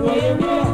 Where you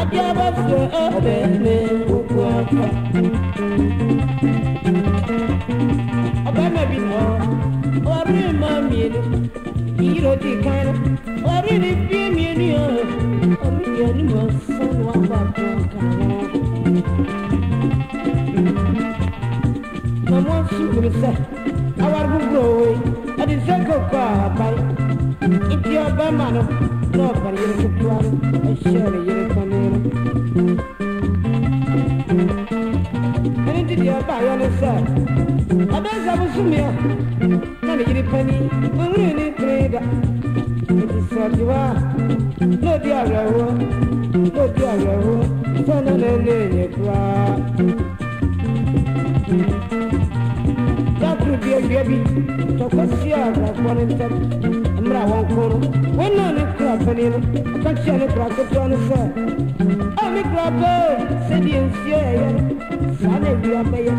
adiabafio ebene bubu ọkọ ọbẹmẹ bi nọ ọrí ma mienu yíyọ di kan ọrí ni bí mienu yọ ọrí yẹ ni mo fún wa bá bọ kàn mọmọ sukuru sẹ awari gbogbo owe ẹdi sẹ koko abayi nti ọbẹ ma no n'ọbẹrẹ yẹrẹ kutu aro ẹhyẹ rẹ yẹrẹ kutu. abusumia na ne yiri pani owurɛ ne tiri da eti sɔtiwa n'odi awɛwo n'odi awɛwo sɔna ne ne nye kura. Dakuru tokosia brakonente mra wankono wona ne kra penino akasia ne brako tono se ami brako se di ensie ye sane bia beye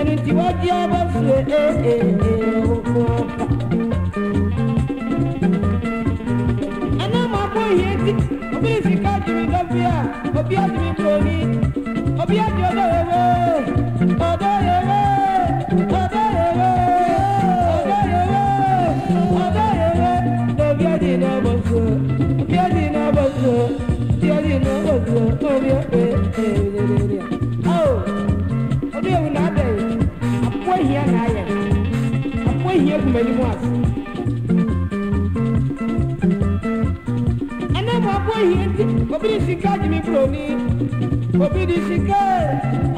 ene ti waji abasue e e e woko ana ma bo yeti obi sika jimi dofia obi ajimi proni obi ajo dawewe obi sika jimi kuroni obi di sika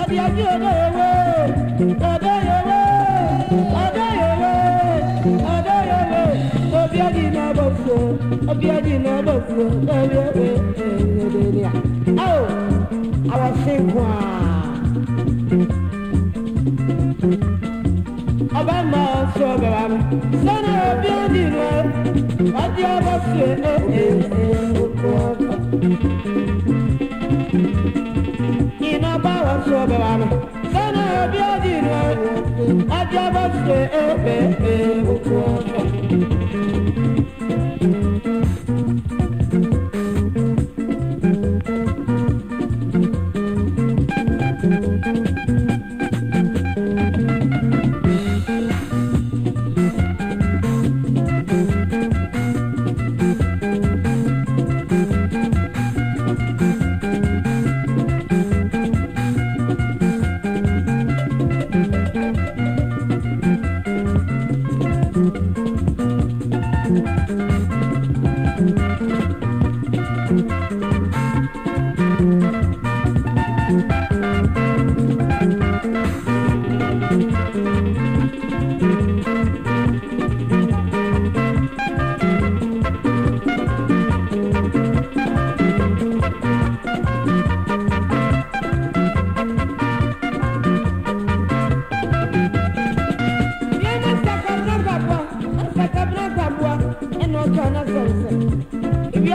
ọdi aji ọdọ yowe ọdọ yowe ọdọ yowe ọdọ yowe obi aji na ọbọ furo obi aji na ọbọ furo ọdọ yowe ọdọ yowe awo awa se kwa. ọba mma ọsọ bàbá mi sani obi aji na ọdí ọbọ furo ọdọ yowe ọdọ yowe ina ba wa so be wa no sana obi odi no aja ba se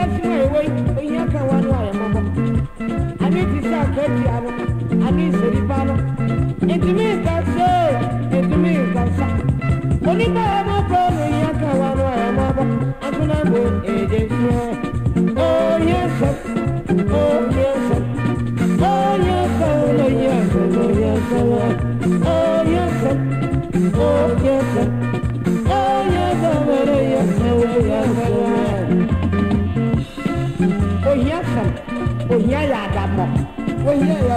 wiase a ɛwɔ oh yes, ka wa no a yɛ mmɔbɔ ane te sɛ akaadua no ane nsɛnipa no ntumi nka so ntumi nka nsa onipa a ɔmɔbɔ no ohia ka wa no a yɛ mmɔbɔ akona bo ɛgye nsuo ohia nsɛm ohia nsɛm ohia nsɛm ohia nsɛm ohia nsɛm ohia nsɛm ohia nsɛm.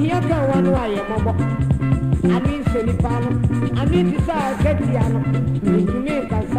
hia sɛ wɔn no ayɛ mɔbɔ ane nsɛ nipa no ane ti sɛ akadua no ntumi nka